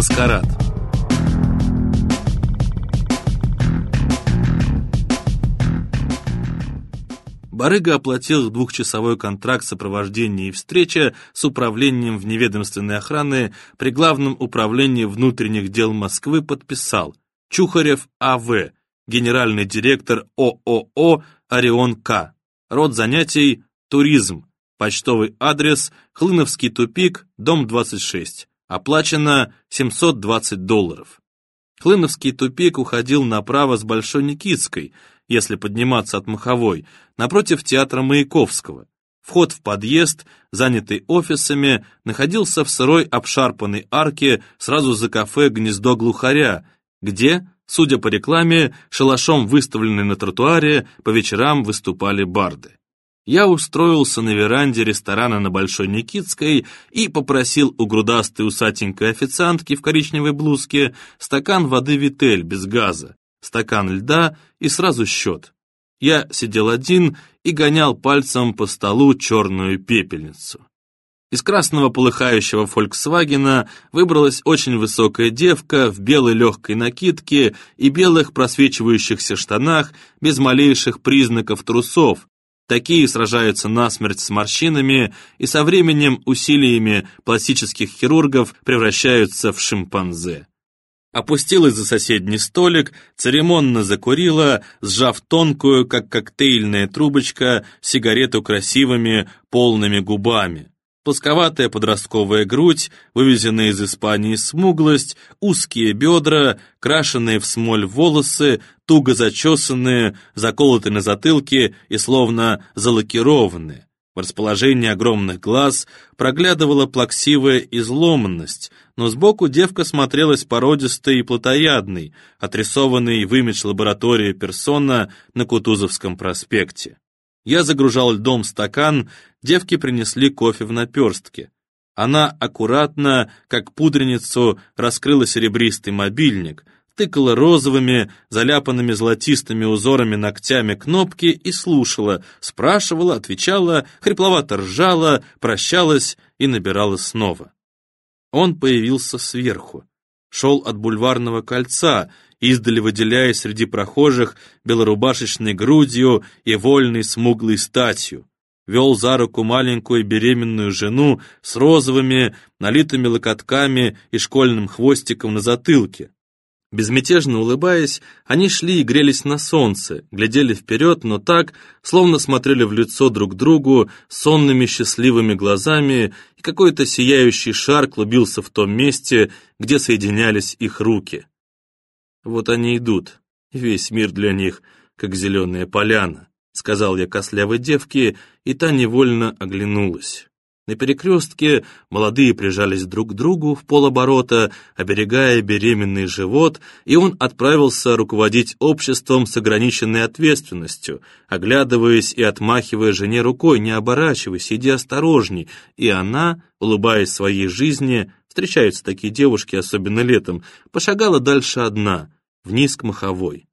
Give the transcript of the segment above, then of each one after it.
Маскарад. Барыга оплатил двухчасовой контракт сопровождения и встреча с управлением вневедомственной охраны при Главном управлении внутренних дел Москвы подписал Чухарев А.В., генеральный директор ООО «Орион К». Род занятий – туризм. Почтовый адрес – Хлыновский тупик, дом 26. Оплачено 720 долларов. Хлыновский тупик уходил направо с Большой Никитской, если подниматься от Маховой, напротив театра Маяковского. Вход в подъезд, занятый офисами, находился в сырой обшарпанной арке сразу за кафе «Гнездо глухаря», где, судя по рекламе, шалашом выставленный на тротуаре, по вечерам выступали барды. Я устроился на веранде ресторана на Большой Никитской и попросил у грудастой усатенькой официантки в коричневой блузке стакан воды «Витель» без газа, стакан льда и сразу счет. Я сидел один и гонял пальцем по столу черную пепельницу. Из красного полыхающего «Фольксвагена» выбралась очень высокая девка в белой легкой накидке и белых просвечивающихся штанах без малейших признаков трусов. Такие сражаются насмерть с морщинами и со временем усилиями пластических хирургов превращаются в шимпанзе опустилась за соседний столик, церемонно закурила, сжав тонкую, как коктейльная трубочка, сигарету красивыми, полными губами. Плосковатая подростковая грудь, вывезенная из Испании смуглость, узкие бедра, крашеные в смоль волосы, туго зачесанные, заколотые на затылке и словно залакированные. В расположении огромных глаз проглядывала плаксивая изломанность, но сбоку девка смотрелась породистой и плотоядной, отрисованной в имидж лаборатории персона на Кутузовском проспекте. Я загружал льдом стакан, девки принесли кофе в наперстке. Она аккуратно, как пудреницу, раскрыла серебристый мобильник — тыкала розовыми, заляпанными золотистыми узорами ногтями кнопки и слушала, спрашивала, отвечала, хрипловато ржала, прощалась и набирала снова. Он появился сверху, шел от бульварного кольца, издали выделяясь среди прохожих белорубашечной грудью и вольной смуглой статью вел за руку маленькую беременную жену с розовыми, налитыми локотками и школьным хвостиком на затылке. Безмятежно улыбаясь, они шли и грелись на солнце, глядели вперед, но так, словно смотрели в лицо друг другу сонными счастливыми глазами, и какой-то сияющий шар клубился в том месте, где соединялись их руки. Вот они идут, весь мир для них, как зеленая поляна, сказал я кослявой девке, и та невольно оглянулась. На перекрестке молодые прижались друг к другу в полоборота, оберегая беременный живот, и он отправился руководить обществом с ограниченной ответственностью, оглядываясь и отмахивая жене рукой, не оборачивайся, иди осторожней, и она, улыбаясь своей жизни, встречаются такие девушки, особенно летом, пошагала дальше одна, вниз к маховой.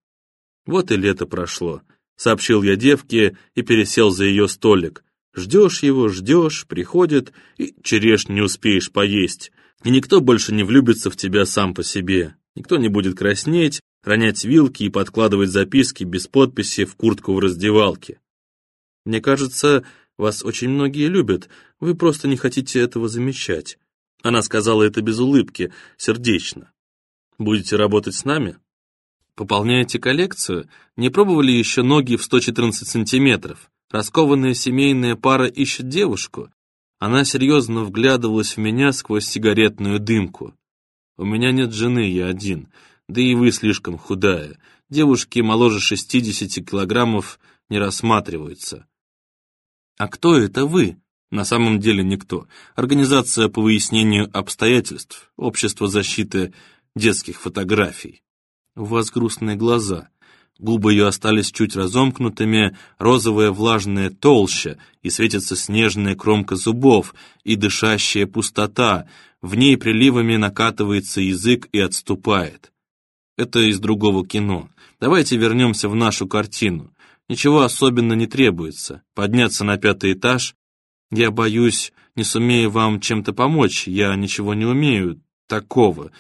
Вот и лето прошло, сообщил я девке и пересел за ее столик. Ждешь его, ждешь, приходит, и череш не успеешь поесть. И никто больше не влюбится в тебя сам по себе. Никто не будет краснеть, ронять вилки и подкладывать записки без подписи в куртку в раздевалке. Мне кажется, вас очень многие любят, вы просто не хотите этого замечать. Она сказала это без улыбки, сердечно. Будете работать с нами? Пополняете коллекцию? Не пробовали еще ноги в 114 сантиметров? Раскованная семейная пара ищет девушку. Она серьезно вглядывалась в меня сквозь сигаретную дымку. У меня нет жены, я один. Да и вы слишком худая. Девушки моложе 60 килограммов не рассматриваются. А кто это вы? На самом деле никто. Организация по выяснению обстоятельств, общество защиты детских фотографий. У вас грустные глаза. Губы ее остались чуть разомкнутыми, розовая влажная толща, и светится снежная кромка зубов, и дышащая пустота, в ней приливами накатывается язык и отступает. Это из другого кино. Давайте вернемся в нашу картину. Ничего особенно не требуется. Подняться на пятый этаж. Я боюсь, не сумею вам чем-то помочь, я ничего не умею такого.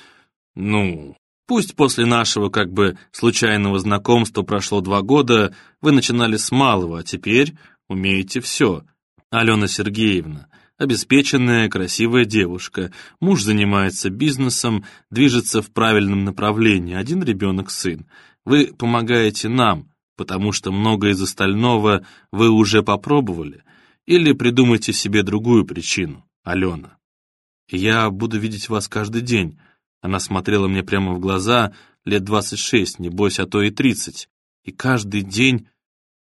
Ну, пусть после нашего как бы случайного знакомства прошло два года, вы начинали с малого, а теперь умеете все. Алена Сергеевна, обеспеченная, красивая девушка, муж занимается бизнесом, движется в правильном направлении, один ребенок сын. Вы помогаете нам, потому что многое из остального вы уже попробовали, или придумайте себе другую причину, Алена. Я буду видеть вас каждый день. Она смотрела мне прямо в глаза, лет двадцать шесть, небось, а то и тридцать. И каждый день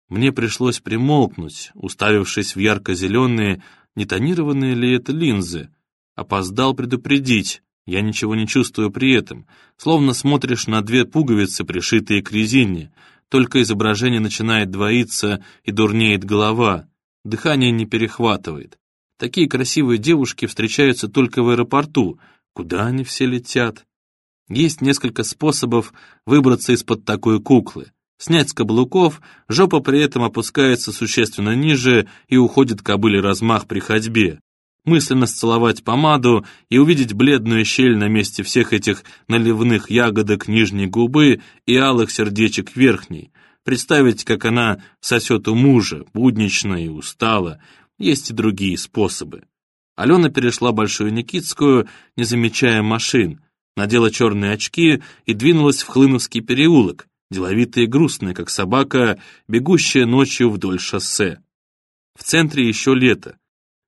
мне пришлось примолкнуть, уставившись в ярко-зеленые, не тонированные ли это линзы. Опоздал предупредить, я ничего не чувствую при этом, словно смотришь на две пуговицы, пришитые к резине, только изображение начинает двоиться и дурнеет голова, дыхание не перехватывает. Такие красивые девушки встречаются только в аэропорту. Куда они все летят? Есть несколько способов выбраться из-под такой куклы. Снять с каблуков, жопа при этом опускается существенно ниже и уходит кобыле размах при ходьбе. Мысленно сцеловать помаду и увидеть бледную щель на месте всех этих наливных ягодок нижней губы и алых сердечек верхней. Представить, как она сосет у мужа, буднично и устала, есть и другие способы. Алена перешла Большую Никитскую, не замечая машин, надела черные очки и двинулась в Хлыновский переулок, деловитая и грустная, как собака, бегущая ночью вдоль шоссе. В центре еще лето.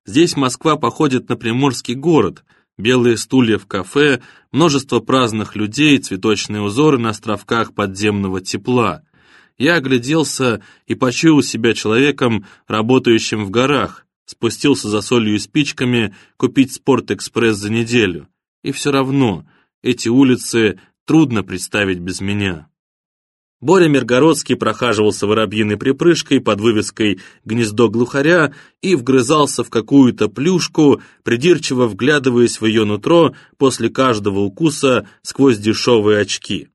Здесь Москва походит на приморский город, белые стулья в кафе, множество праздных людей, цветочные узоры на островках подземного тепла. Я огляделся и почуял себя человеком, работающим в горах, спустился за солью и спичками купить «Спорт-экспресс» за неделю. И все равно эти улицы трудно представить без меня. Боря Миргородский прохаживался воробьиной припрыжкой под вывеской «Гнездо глухаря» и вгрызался в какую-то плюшку, придирчиво вглядываясь в ее нутро после каждого укуса сквозь дешевые очки.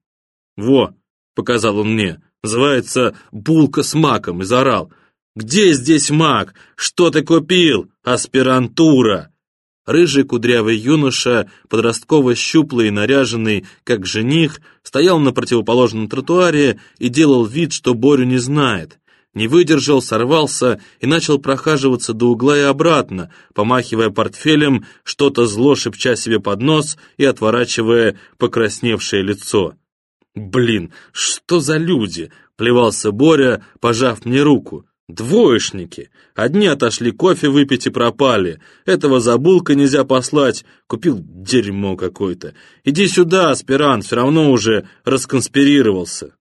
«Во!» — показал он мне. Называется «Булка с маком» и заорал. «Где здесь мак? Что ты купил? Аспирантура!» Рыжий кудрявый юноша, подростково щуплый и наряженный, как жених, стоял на противоположном тротуаре и делал вид, что Борю не знает. Не выдержал, сорвался и начал прохаживаться до угла и обратно, помахивая портфелем, что-то зло шепча себе под нос и отворачивая покрасневшее лицо. «Блин, что за люди?» — плевался Боря, пожав мне руку. «Двоечники. Одни отошли кофе выпить и пропали. Этого за булкой нельзя послать. Купил дерьмо какое-то. Иди сюда, аспирант, все равно уже расконспирировался».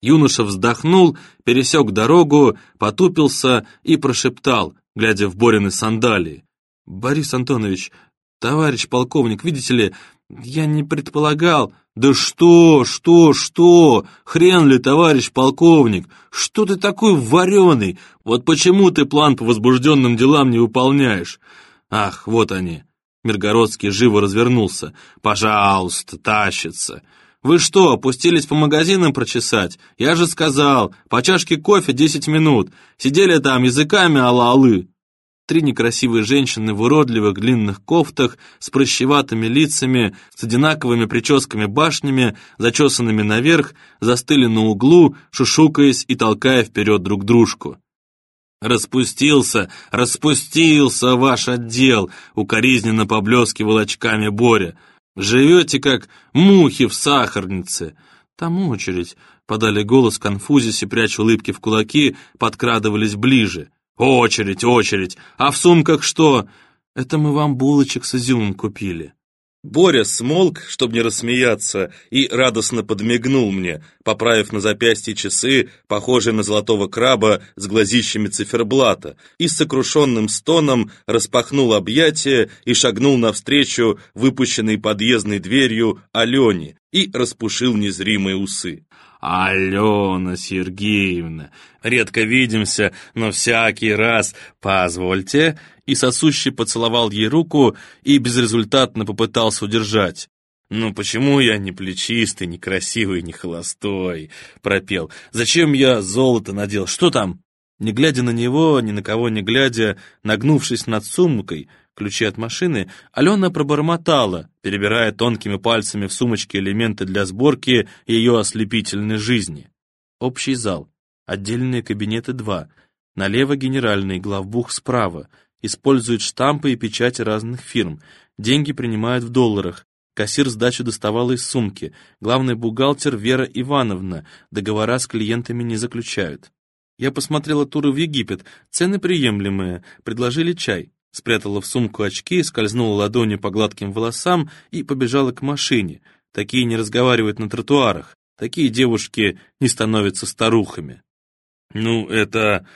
Юноша вздохнул, пересек дорогу, потупился и прошептал, глядя в Борины сандалии. «Борис Антонович, товарищ полковник, видите ли, я не предполагал...» «Да что, что, что? Хрен ли, товарищ полковник? Что ты такой вареный? Вот почему ты план по возбужденным делам не выполняешь?» «Ах, вот они!» Миргородский живо развернулся. «Пожалуйста, тащится!» «Вы что, опустились по магазинам прочесать? Я же сказал, по чашке кофе десять минут. Сидели там языками ала-алы. Три некрасивые женщины в уродливых длинных кофтах, с прыщеватыми лицами, с одинаковыми прическами-башнями, зачесанными наверх, застыли на углу, шушукаясь и толкая вперед друг дружку. «Распустился, распустился ваш отдел!» — укоризненно поблескивал очками Боря. «Живете, как мухи в сахарнице!» «Там очередь!» — подали голос конфузисе, пряча улыбки в кулаки, подкрадывались ближе. «Очередь, очередь! А в сумках что?» «Это мы вам булочек с изюмом купили». Боря смолк, чтобы не рассмеяться, и радостно подмигнул мне, поправив на запястье часы, похожие на золотого краба с глазищами циферблата, и с сокрушенным стоном распахнул объятия и шагнул навстречу выпущенной подъездной дверью Алене и распушил незримые усы. «Алена Сергеевна, редко видимся, но всякий раз позвольте». И сосущий поцеловал ей руку и безрезультатно попытался удержать. «Ну почему я не плечистый, не красивый, не холостой?» — пропел. «Зачем я золото надел? Что там?» Не глядя на него, ни на кого не глядя, нагнувшись над сумкой, ключи от машины, Алена пробормотала, перебирая тонкими пальцами в сумочке элементы для сборки ее ослепительной жизни. Общий зал. Отдельные кабинеты два. Налево генеральный, главбух справа. Используют штампы и печати разных фирм. Деньги принимают в долларах. Кассир сдачу доставала из сумки. Главный бухгалтер Вера Ивановна. Договора с клиентами не заключают. Я посмотрела туры в Египет. Цены приемлемые. Предложили чай. Спрятала в сумку очки, скользнула ладонью по гладким волосам и побежала к машине. Такие не разговаривают на тротуарах. Такие девушки не становятся старухами. «Ну, это...»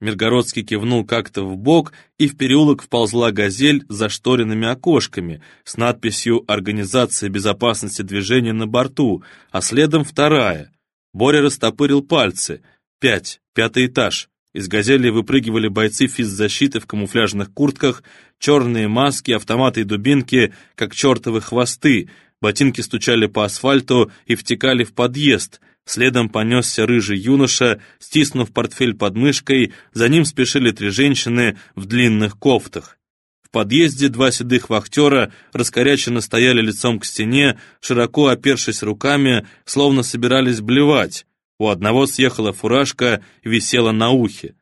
Миргородский кивнул как-то в бок, и в переулок вползла газель с зашторенными окошками с надписью «Организация безопасности движения на борту», а следом вторая. Боря растопырил пальцы. «Пять, пятый этаж». Из газели выпрыгивали бойцы физзащиты в камуфляжных куртках, черные маски, автоматы и дубинки, как чертовы хвосты, ботинки стучали по асфальту и втекали в подъезд, следом понесся рыжий юноша, стиснув портфель под мышкой, за ним спешили три женщины в длинных кофтах. В подъезде два седых вахтера раскоряченно стояли лицом к стене, широко опершись руками, словно собирались блевать. У одного съехала фуражка висела на ухе.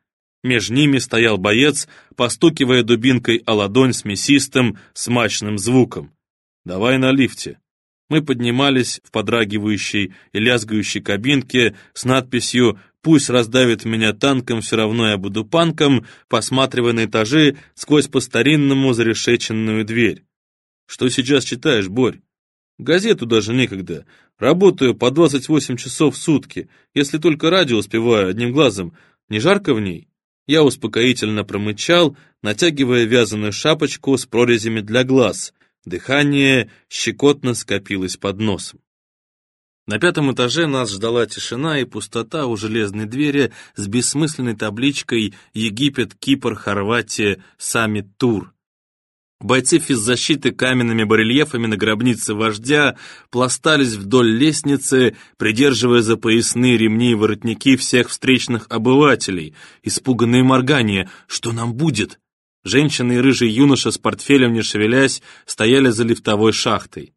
Меж ними стоял боец, постукивая дубинкой о ладонь с мясистым, смачным звуком. «Давай на лифте», мы поднимались в подрагивающей и лязгающей кабинке с надписью «Пусть раздавит меня танком, все равно я буду панком», посматривая на этажи сквозь по-старинному зарешеченную дверь. «Что сейчас читаешь, Борь?» «Газету даже некогда. Работаю по 28 часов в сутки, если только радио успеваю одним глазом. Не жарко в ней?» Я успокоительно промычал, натягивая вязаную шапочку с прорезями для глаз — Дыхание щекотно скопилось под носом. На пятом этаже нас ждала тишина и пустота у железной двери с бессмысленной табличкой «Египет, Кипр, Хорватия, Саммит Тур». Бойцы физзащиты каменными барельефами на гробнице вождя пластались вдоль лестницы, придерживая за поясные ремни и воротники всех встречных обывателей. Испуганные моргания «Что нам будет?» Женщина и рыжий юноша с портфелем, не шевелясь, стояли за лифтовой шахтой.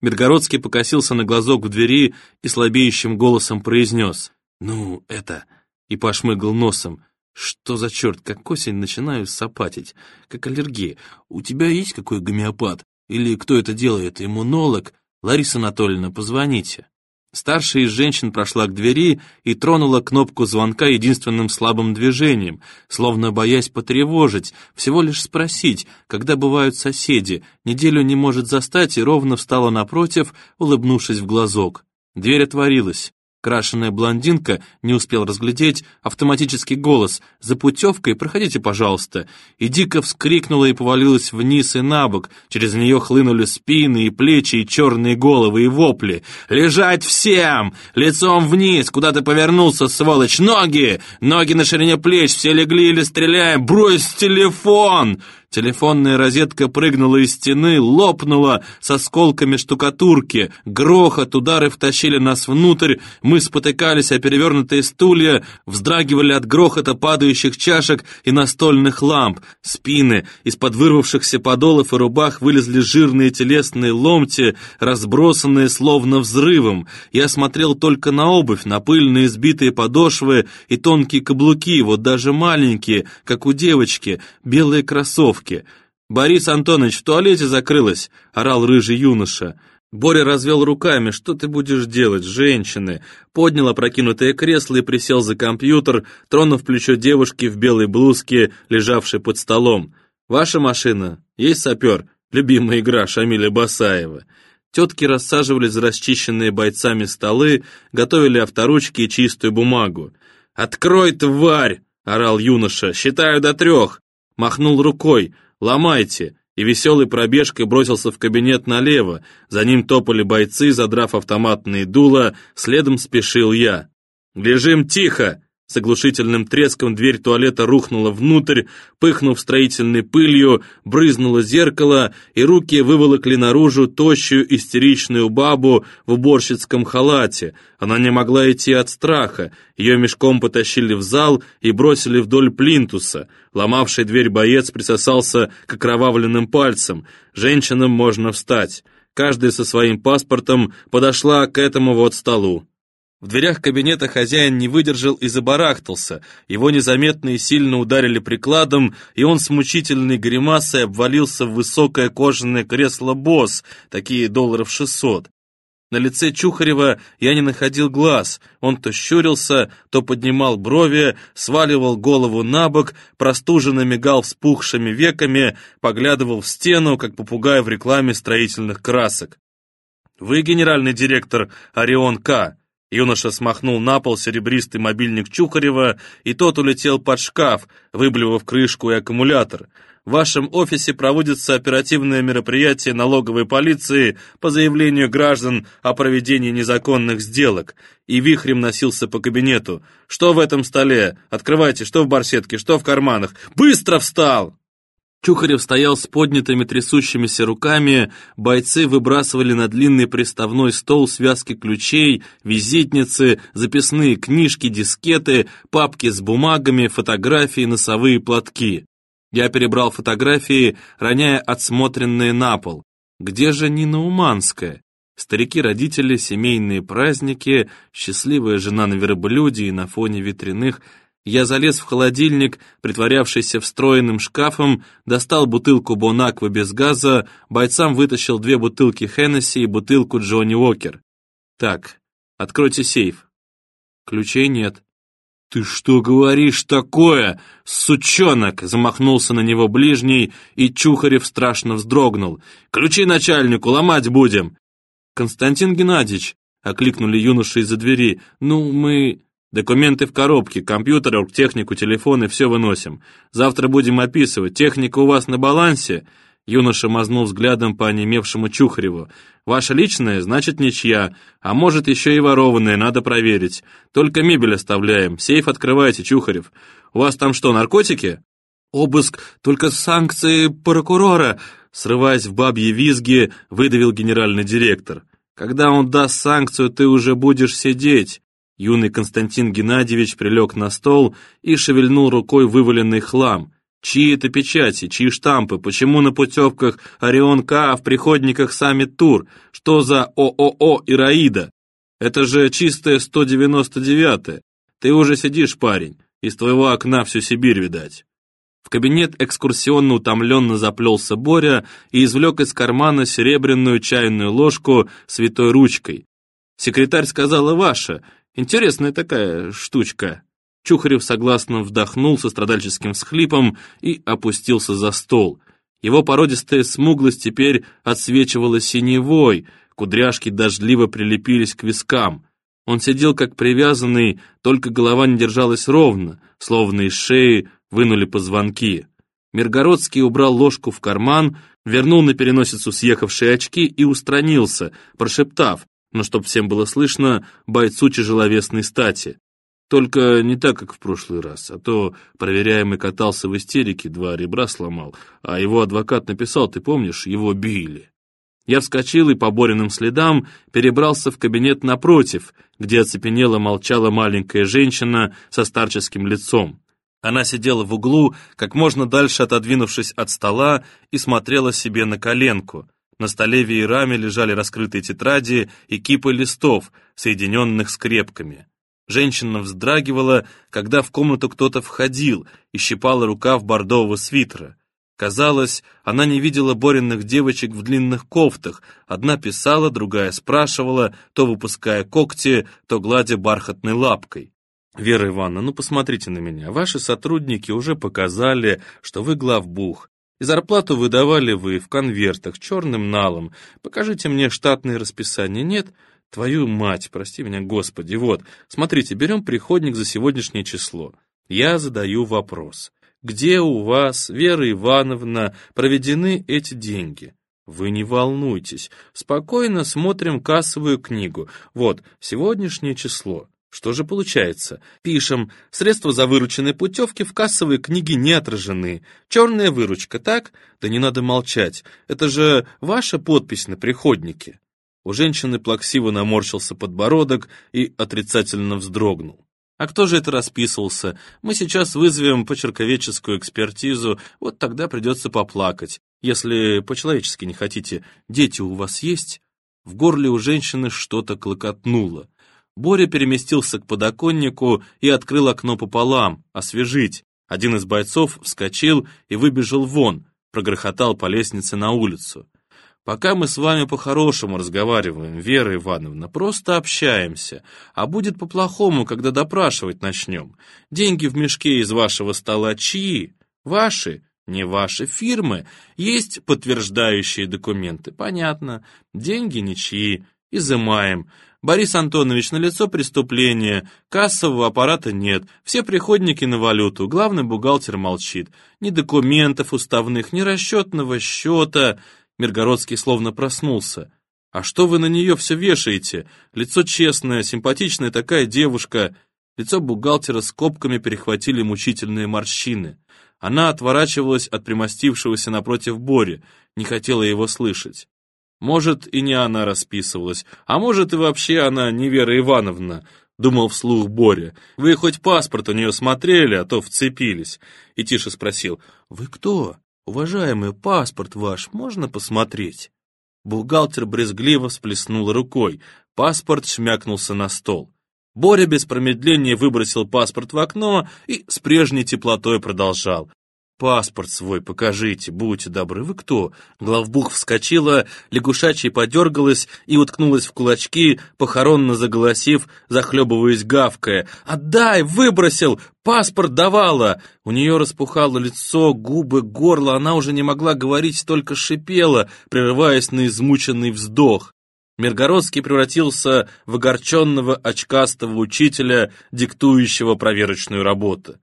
Миргородский покосился на глазок в двери и слабеющим голосом произнес «Ну, это...» и пошмыгал носом. «Что за черт, как осень начинаю сапатить, как аллергия. У тебя есть какой гомеопат? Или кто это делает, иммунолог? Лариса Анатольевна, позвоните». Старшая из женщин прошла к двери и тронула кнопку звонка единственным слабым движением, словно боясь потревожить, всего лишь спросить, когда бывают соседи, неделю не может застать и ровно встала напротив, улыбнувшись в глазок. Дверь отворилась. Крашеная блондинка не успел разглядеть автоматический голос «За путевкой проходите, пожалуйста!» и дико вскрикнула и повалилась вниз и на бок. Через нее хлынули спины и плечи, и черные головы, и вопли. «Лежать всем! Лицом вниз! Куда ты повернулся, сволочь? Ноги! Ноги на ширине плеч! Все легли или стреляем! Брось телефон!» Телефонная розетка прыгнула из стены, лопнула с осколками штукатурки. Грохот, удары втащили нас внутрь. Мы спотыкались о перевернутые стулья, вздрагивали от грохота падающих чашек и настольных ламп. Спины, из-под вырвавшихся подолов и рубах вылезли жирные телесные ломти, разбросанные словно взрывом. Я смотрел только на обувь, на пыльные сбитые подошвы и тонкие каблуки, вот даже маленькие, как у девочки, белые кроссовки тряпке. «Борис Антонович, в туалете закрылась!» — орал рыжий юноша. Боря развел руками. «Что ты будешь делать, женщины?» Поднял опрокинутое кресло и присел за компьютер, тронув плечо девушки в белой блузке, лежавшей под столом. «Ваша машина? Есть сапер?» Любимая игра Шамиля Басаева. Тетки рассаживались за расчищенные бойцами столы, готовили авторучки и чистую бумагу. «Открой, тварь!» — орал юноша. «Считаю до трех!» Махнул рукой «Ломайте!» и веселой пробежкой бросился в кабинет налево. За ним топали бойцы, задрав автоматные дула, следом спешил я. «Лежим тихо!» С оглушительным треском дверь туалета рухнула внутрь, пыхнув строительной пылью, брызнуло зеркало, и руки выволокли наружу тощую истеричную бабу в уборщицком халате. Она не могла идти от страха. Ее мешком потащили в зал и бросили вдоль плинтуса. Ломавший дверь боец присосался к окровавленным пальцам. Женщинам можно встать. Каждая со своим паспортом подошла к этому вот столу. В дверях кабинета хозяин не выдержал и забарахтался. Его незаметно и сильно ударили прикладом, и он с мучительной гримасой обвалился в высокое кожаное кресло «Босс», такие долларов шестьсот. На лице Чухарева я не находил глаз. Он то щурился, то поднимал брови, сваливал голову на бок, простуженно мигал вспухшими веками, поглядывал в стену, как попугай в рекламе строительных красок. «Вы генеральный директор Орион К», Юноша смахнул на пол серебристый мобильник Чухарева, и тот улетел под шкаф, выблевав крышку и аккумулятор. В вашем офисе проводится оперативное мероприятие налоговой полиции по заявлению граждан о проведении незаконных сделок. И вихрем носился по кабинету. Что в этом столе? Открывайте, что в барсетке, что в карманах. Быстро встал! Чухарев стоял с поднятыми трясущимися руками, бойцы выбрасывали на длинный приставной стол связки ключей, визитницы, записные книжки, дискеты, папки с бумагами, фотографии, носовые платки. Я перебрал фотографии, роняя отсмотренные на пол. Где же Нина Уманская? Старики-родители, семейные праздники, счастливая жена на верблюде и на фоне ветряных – я залез в холодильник, притворявшийся встроенным шкафом, достал бутылку Бонаквы без газа, бойцам вытащил две бутылки Хеннесси и бутылку Джонни Уокер. Так, откройте сейф. Ключей нет. «Ты что говоришь такое, сучонок?» Замахнулся на него ближний, и Чухарев страшно вздрогнул. «Ключи начальнику, ломать будем!» «Константин Геннадьевич!» — окликнули юноши из-за двери. «Ну, мы...» Документы в коробке, компьютер, оргтехнику, телефоны, все выносим. Завтра будем описывать. Техника у вас на балансе?» Юноша мазнул взглядом по онемевшему Чухареву. «Ваша личная, значит, ничья. А может, еще и ворованная, надо проверить. Только мебель оставляем. Сейф открывайте, Чухарев. У вас там что, наркотики?» «Обыск, только санкции прокурора!» Срываясь в бабье визги, выдавил генеральный директор. «Когда он даст санкцию, ты уже будешь сидеть. Юный Константин Геннадьевич прилег на стол и шевельнул рукой вываленный хлам. Чьи это печати, чьи штампы, почему на путевках Орион К, а в приходниках Саммит Тур, что за ООО Ираида? Это же чистое 199-е. Ты уже сидишь, парень, из твоего окна всю Сибирь видать. В кабинет экскурсионно утомленно заплелся Боря и извлек из кармана серебряную чайную ложку святой ручкой. Секретарь сказала «Ваша», Интересная такая штучка. Чухарев согласно вдохнул со страдальческим всхлипом и опустился за стол. Его породистая смуглость теперь отсвечивала синевой, кудряшки дождливо прилепились к вискам. Он сидел как привязанный, только голова не держалась ровно, словно из шеи вынули позвонки. Миргородский убрал ложку в карман, вернул на переносицу съехавшие очки и устранился, прошептав но чтоб всем было слышно, бойцу тяжеловесной стати. Только не так, как в прошлый раз, а то проверяемый катался в истерике, два ребра сломал, а его адвокат написал, ты помнишь, его били. Я вскочил и по Бориным следам перебрался в кабинет напротив, где оцепенело молчала маленькая женщина со старческим лицом. Она сидела в углу, как можно дальше отодвинувшись от стола, и смотрела себе на коленку. На столе веерами лежали раскрытые тетради и кипы листов, соединенных скрепками. Женщина вздрагивала, когда в комнату кто-то входил и щипала рукав бордового свитера. Казалось, она не видела Бориных девочек в длинных кофтах. Одна писала, другая спрашивала, то выпуская когти, то гладя бархатной лапкой. «Вера Ивановна, ну посмотрите на меня. Ваши сотрудники уже показали, что вы главбух. И зарплату выдавали вы в конвертах, черным налом. Покажите мне штатное расписание. Нет? Твою мать, прости меня, Господи. Вот, смотрите, берем приходник за сегодняшнее число. Я задаю вопрос. Где у вас, Вера Ивановна, проведены эти деньги? Вы не волнуйтесь. Спокойно смотрим кассовую книгу. Вот, сегодняшнее число. Что же получается? Пишем, средства за вырученные путевки в кассовые книги не отражены. Черная выручка, так? Да не надо молчать. Это же ваша подпись на приходнике. У женщины плаксиво наморщился подбородок и отрицательно вздрогнул. А кто же это расписывался? Мы сейчас вызовем почерковедческую экспертизу, вот тогда придется поплакать. Если по-человечески не хотите, дети у вас есть? В горле у женщины что-то клокотнуло. Боря переместился к подоконнику и открыл окно пополам, освежить. Один из бойцов вскочил и выбежал вон, прогрохотал по лестнице на улицу. Пока мы с вами по-хорошему разговариваем, Вера Ивановна, просто общаемся, а будет по-плохому, когда допрашивать начнем. Деньги в мешке из вашего стола чьи? Ваши? Не ваши фирмы. Есть подтверждающие документы, понятно. Деньги ничьи. Изымаем. Борис Антонович, на лицо преступление, кассового аппарата нет, все приходники на валюту, главный бухгалтер молчит. Ни документов уставных, ни расчетного счета. Миргородский словно проснулся. «А что вы на нее все вешаете? Лицо честное, симпатичная такая девушка». Лицо бухгалтера с копками перехватили мучительные морщины. Она отворачивалась от примостившегося напротив Бори, не хотела его слышать. Может, и не она расписывалась, а может, и вообще она не Вера Ивановна, думал вслух Боря. Вы хоть паспорт у нее смотрели, а то вцепились. И тише спросил, вы кто? «Уважаемый, паспорт ваш можно посмотреть?» Бухгалтер брезгливо всплеснул рукой, паспорт шмякнулся на стол. Боря без промедления выбросил паспорт в окно и с прежней теплотой продолжал. «Паспорт свой покажите, будьте добры, вы кто?» Главбух вскочила, лягушачьей подергалась и уткнулась в кулачки, похоронно заголосив, захлебываясь гавкая. «Отдай! Выбросил! Паспорт давала!» У нее распухало лицо, губы, горло, она уже не могла говорить, только шипела, прерываясь на измученный вздох. Миргородский превратился в огорченного очкастого учителя, диктующего проверочную работу.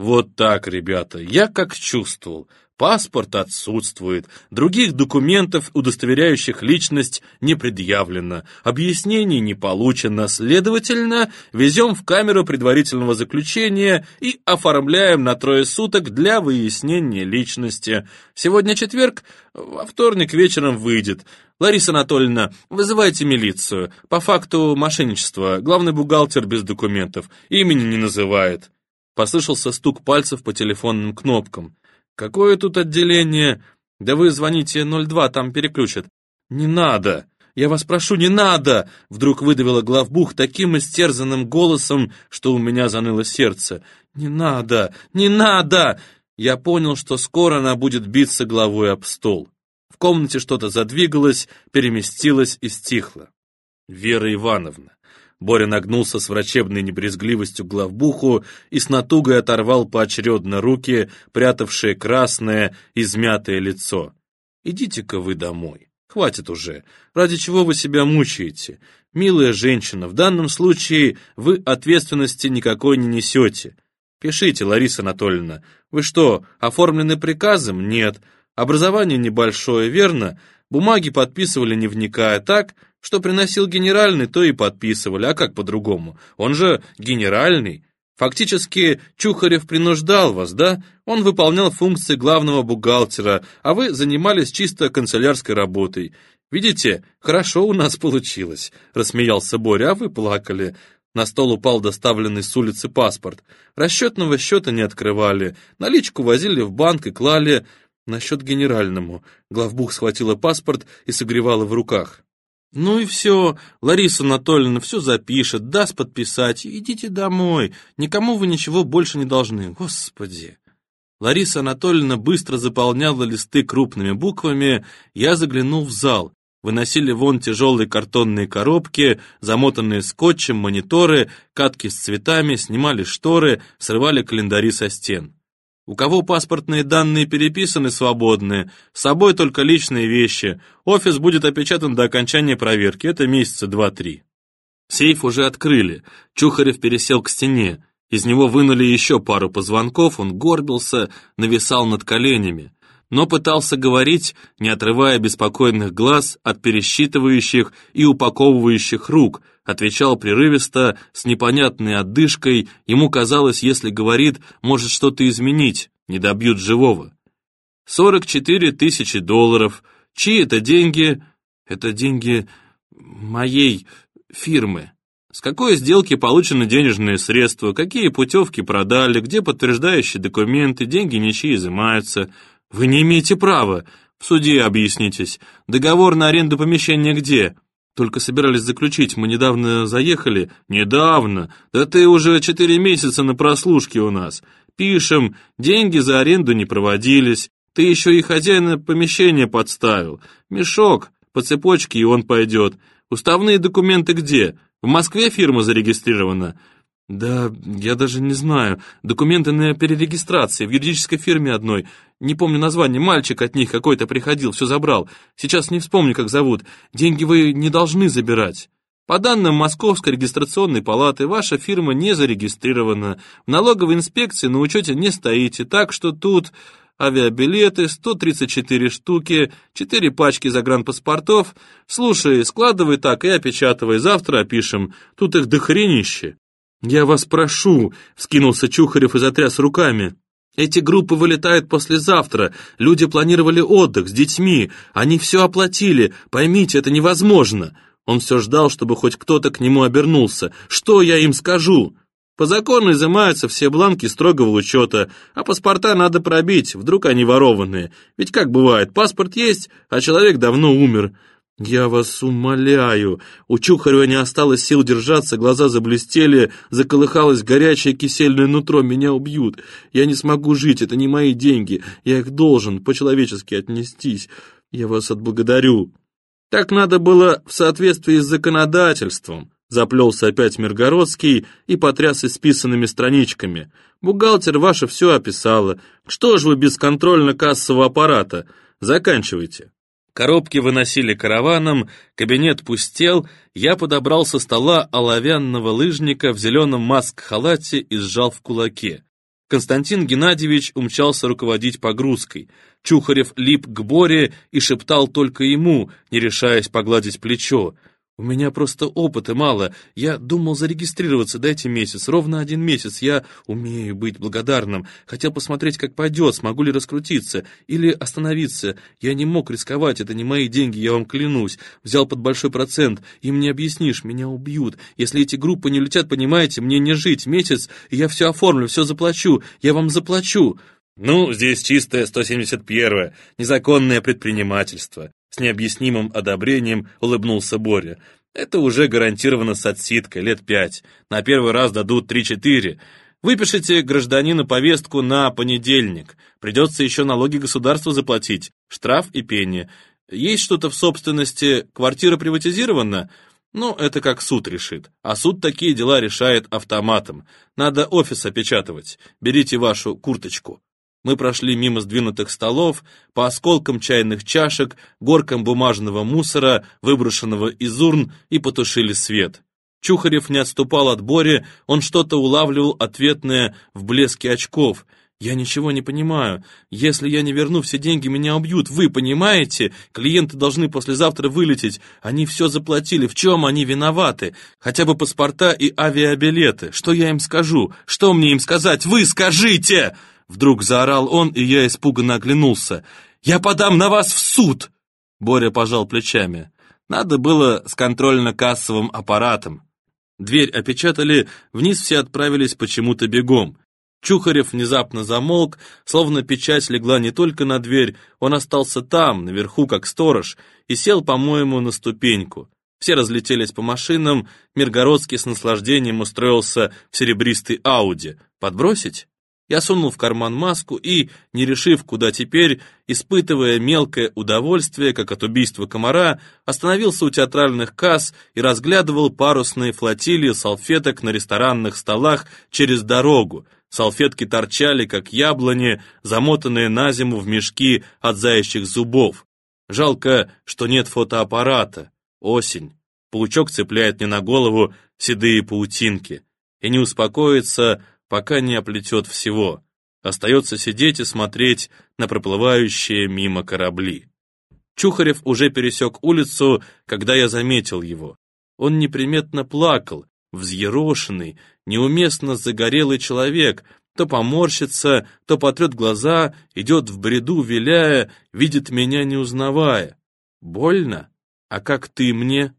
Вот так, ребята, я как чувствовал. Паспорт отсутствует, других документов, удостоверяющих личность, не предъявлено, объяснений не получено, следовательно, везем в камеру предварительного заключения и оформляем на трое суток для выяснения личности. Сегодня четверг, во вторник вечером выйдет. Лариса Анатольевна, вызывайте милицию. По факту мошенничества, главный бухгалтер без документов, имени не называет. Послышался стук пальцев по телефонным кнопкам. «Какое тут отделение? Да вы звоните 02, там переключат». «Не надо! Я вас прошу, не надо!» Вдруг выдавила главбух таким истерзанным голосом, что у меня заныло сердце. «Не надо! Не надо!» Я понял, что скоро она будет биться головой об стол. В комнате что-то задвигалось, переместилось и стихло. Вера Ивановна. Боря нагнулся с врачебной небрезгливостью главбуху и с натугой оторвал поочередно руки, прятавшие красное, измятое лицо. «Идите-ка вы домой. Хватит уже. Ради чего вы себя мучаете? Милая женщина, в данном случае вы ответственности никакой не несете. Пишите, Лариса Анатольевна. Вы что, оформлены приказом? Нет. Образование небольшое, верно? Бумаги подписывали не вникая, так?» Что приносил генеральный, то и подписывали, а как по-другому? Он же генеральный. Фактически Чухарев принуждал вас, да? Он выполнял функции главного бухгалтера, а вы занимались чисто канцелярской работой. Видите, хорошо у нас получилось, рассмеялся Боря, а вы плакали. На стол упал доставленный с улицы паспорт. Расчетного счета не открывали, наличку возили в банк и клали на счет генеральному. Главбух схватила паспорт и согревала в руках. «Ну и все, Лариса Анатольевна все запишет, даст подписать. Идите домой, никому вы ничего больше не должны, господи!» Лариса Анатольевна быстро заполняла листы крупными буквами, я заглянул в зал. Выносили вон тяжелые картонные коробки, замотанные скотчем, мониторы, катки с цветами, снимали шторы, срывали календари со стен. У кого паспортные данные переписаны свободные, с собой только личные вещи. Офис будет опечатан до окончания проверки, это месяца два-три. Сейф уже открыли. Чухарев пересел к стене. Из него вынули еще пару позвонков, он горбился, нависал над коленями. Но пытался говорить, не отрывая беспокойных глаз от пересчитывающих и упаковывающих рук, отвечал прерывисто, с непонятной отдышкой, ему казалось, если говорит, может что-то изменить, не добьют живого. Сорок четыре тысячи долларов. Чьи это деньги? Это деньги моей фирмы. С какой сделки получены денежные средства, какие путевки продали, где подтверждающие документы, деньги ничьи изымаются. Вы не имеете права. В суде объяснитесь. Договор на аренду помещения где? Только собирались заключить, мы недавно заехали. Недавно? Да ты уже четыре месяца на прослушке у нас. Пишем, деньги за аренду не проводились. Ты еще и хозяина помещения подставил. Мешок, по цепочке, и он пойдет. Уставные документы где? В Москве фирма зарегистрирована?» «Да, я даже не знаю. Документы на перерегистрации в юридической фирме одной. Не помню название. Мальчик от них какой-то приходил, все забрал. Сейчас не вспомню, как зовут. Деньги вы не должны забирать. По данным Московской регистрационной палаты, ваша фирма не зарегистрирована. В налоговой инспекции на учете не стоите, так что тут авиабилеты, 134 штуки, 4 пачки загранпаспортов. Слушай, складывай так и опечатывай, завтра опишем. Тут их дохренище. Я вас прошу, вскинулся Чухарев и затряс руками. Эти группы вылетают послезавтра. Люди планировали отдых с детьми. Они все оплатили. Поймите, это невозможно. Он все ждал, чтобы хоть кто-то к нему обернулся. Что я им скажу? По закону изымаются все бланки строгого учета, а паспорта надо пробить, вдруг они ворованные. Ведь как бывает, паспорт есть, а человек давно умер. Я вас умоляю. У Чухарева не осталось сил держаться, глаза заблестели, заколыхалось горячее кисельное нутро, меня убьют. Я не смогу жить, это не мои деньги, я их должен по-человечески отнестись. Я вас отблагодарю. Так надо было в соответствии с законодательством. Заплелся опять Миргородский и потряс исписанными страничками. «Бухгалтер ваша все описала. Что ж вы без контрольно-кассового аппарата? Заканчивайте». Коробки выносили караваном, кабинет пустел, я подобрал со стола оловянного лыжника в зеленом маск-халате и сжал в кулаке. Константин Геннадьевич умчался руководить погрузкой. Чухарев лип к Боре и шептал только ему, не решаясь погладить плечо. У меня просто опыта мало. Я думал зарегистрироваться, дайте месяц, ровно один месяц. Я умею быть благодарным. Хотел посмотреть, как пойдет, смогу ли раскрутиться или остановиться. Я не мог рисковать, это не мои деньги, я вам клянусь. Взял под большой процент. Им не объяснишь, меня убьют. Если эти группы не летят, понимаете, мне не жить. Месяц, и я все оформлю, все заплачу. Я вам заплачу. Ну, здесь чистое 171-е, незаконное предпринимательство. С необъяснимым одобрением улыбнулся Боря. «Это уже гарантированно с отсидкой, лет пять. На первый раз дадут три-четыре. Выпишите гражданину повестку на понедельник. Придется еще налоги государству заплатить, штраф и пение. Есть что-то в собственности, квартира приватизирована?» Ну, это как суд решит. А суд такие дела решает автоматом. Надо офис опечатывать. Берите вашу курточку. Мы прошли мимо сдвинутых столов, по осколкам чайных чашек, горкам бумажного мусора, выброшенного из урн, и потушили свет. Чухарев не отступал от Бори, он что-то улавливал ответное в блеске очков. «Я ничего не понимаю. Если я не верну все деньги, меня убьют. Вы понимаете? Клиенты должны послезавтра вылететь. Они все заплатили. В чем они виноваты? Хотя бы паспорта и авиабилеты. Что я им скажу? Что мне им сказать? Вы скажите!» Вдруг заорал он, и я испуганно оглянулся. «Я подам на вас в суд!» Боря пожал плечами. Надо было с контрольно-кассовым аппаратом. Дверь опечатали, вниз все отправились почему-то бегом. Чухарев внезапно замолк, словно печать легла не только на дверь, он остался там, наверху, как сторож, и сел, по-моему, на ступеньку. Все разлетелись по машинам, Миргородский с наслаждением устроился в серебристой Ауди. Подбросить? Я сунул в карман маску и, не решив, куда теперь, испытывая мелкое удовольствие, как от убийства комара, остановился у театральных касс и разглядывал парусные флотилии салфеток на ресторанных столах через дорогу. Салфетки торчали, как яблони, замотанные на зиму в мешки от заячьих зубов. Жалко, что нет фотоаппарата. Осень. Паучок цепляет мне на голову седые паутинки. И не успокоится, пока не оплетет всего. Остается сидеть и смотреть на проплывающие мимо корабли. Чухарев уже пересек улицу, когда я заметил его. Он неприметно плакал, взъерошенный, неуместно загорелый человек, то поморщится, то потрет глаза, идет в бреду, виляя, видит меня не узнавая. Больно? А как ты мне?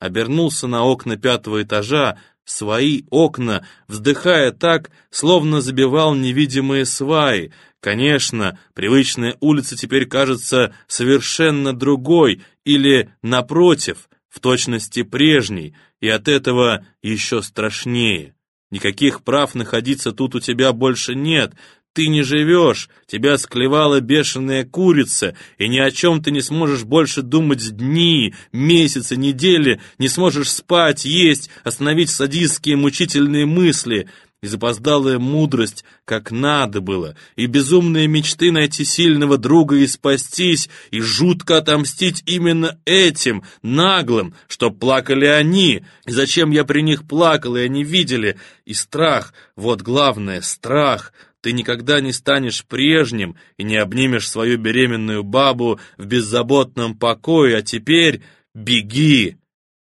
Обернулся на окна пятого этажа, свои окна, вздыхая так, словно забивал невидимые сваи. Конечно, привычная улица теперь кажется совершенно другой или, напротив, в точности прежней, и от этого еще страшнее. Никаких прав находиться тут у тебя больше нет, ты не живешь, тебя склевала бешеная курица, и ни о чем ты не сможешь больше думать дни, месяцы, недели, не сможешь спать, есть, остановить садистские мучительные мысли. И запоздалая мудрость, как надо было, и безумные мечты найти сильного друга и спастись, и жутко отомстить именно этим, наглым, что плакали они, и зачем я при них плакал, и они видели, и страх, вот главное, страх, ты никогда не станешь прежним и не обнимешь свою беременную бабу в беззаботном покое, а теперь беги!»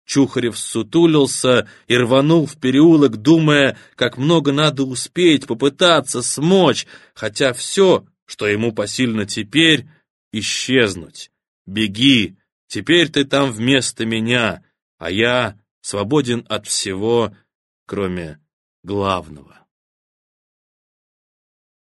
Чухарев сутулился и рванул в переулок, думая, как много надо успеть, попытаться, смочь, хотя все, что ему посильно теперь, исчезнуть. «Беги! Теперь ты там вместо меня, а я свободен от всего, кроме главного».